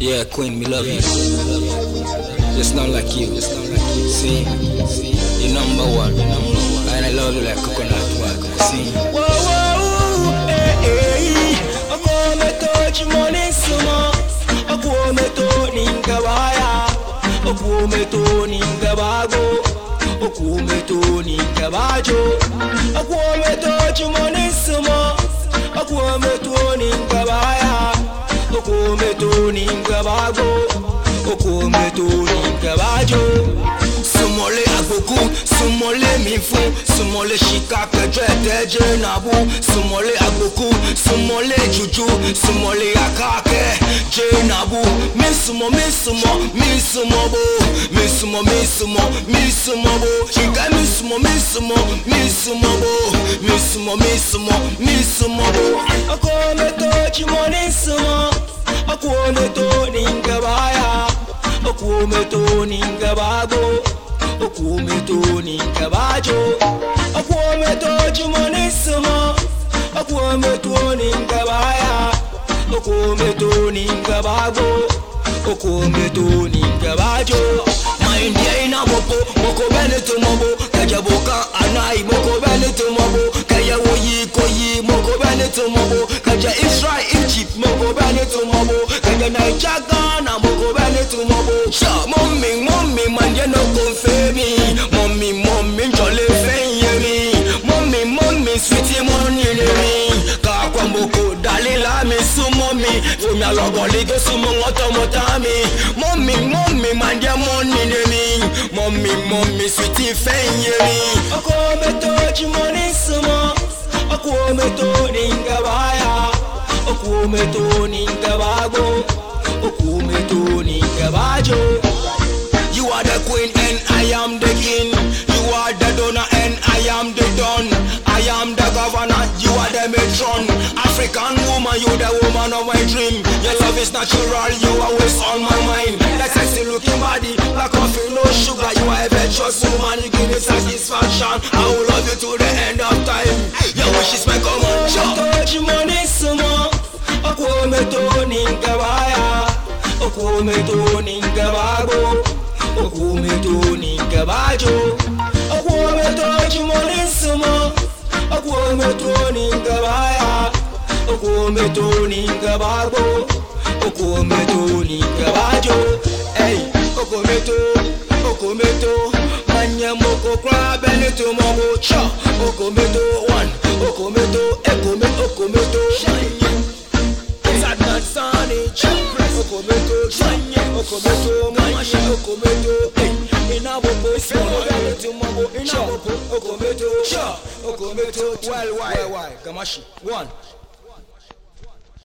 Yeah, Queen, me love you. Just not like you. See, you're number one. And I love you like coconut water. See. Whoa, whoa, eh, eh. Ako umetochi money sumo. Ako umeto ninga baya. Ako umeto ninga bago. Ako umeto ninga bajo. Ako umetochi money sumo. Ako umeto ninga baya. Ako umeto tonim gabago Okombe tonim gabajo Sumole agoku, sumole mifu Sumole shikaka jweteje nabu Sumole agoku, sumole juju Sumole akake je nabu Misumo, misumo, misumo bo. Misumo, misumo, misumo bo. Shika misumo, misumo, misumo bo. Misumo, misumo, misumo bo. Okombe toji mo nisumo okuwometoonin gabaaya okuwometoonin gabaago okuwometoonin gabaajo okuwometoojumonisumo okuwometoonin gabaaya okuwometoonin gabaago okuwometoonin gabaajo maindiya ina mopo mokobene tumobo Kajaboka, anai mokobene tumobo kayawoyi koyi mokobene tumobo kaja israel egypt mokobene tumobo naija ghana mo go rẹ ní túmọ̀ bò. mọ́mí mọ́mí máa yẹn ló kò fẹ́ mi mọ́mí mọ́mí jọlé fẹ́ yẹn mi mọ́mí mọ́mí sweetie mo nílé mi kakọ mo kò dalí láàmì súnmọ́ mi fúnmi alọ́gọ́ lége súnmọ́ wọn tọmọ tá mi mọ́mí mọ́mí máa yẹn mo nílé mi mọ́mí mọ́mí sweetie fẹ́ yẹn mi. ọkọ mi tó jimọ ní súnmọ́ ọkọ mi tó ní gàbáyà ọkọ mi tó ní. The queen and I am the king. You are the donor and I am the don. I am the governor, you are the matron. African woman, you the woman of my dream. Your love is natural, you always on my mind. That sexy looking body, like coffee, no sugar. You are a virtuous woman, you give me satisfaction. I will love you to the end of time. Your wish is my command. Sure. Umetochi money sumo. Ako umeto okumitoni gabajo. Okuometoni monisimo okuometoni gabaya. Okuometoni gabago okuometoni gabajo. Ei okometo okometo manyamoko kura benitomogo cho okometo one okometo ekome okometo Sad man, sonny, chump okometo okometo mọṣẹ okometo iná gbogbo sọ̀rọ̀ ẹni tí mo bo iná gbogbo okometo okometo wẹ́ẹ̀lì wáyé kàmáṣí one.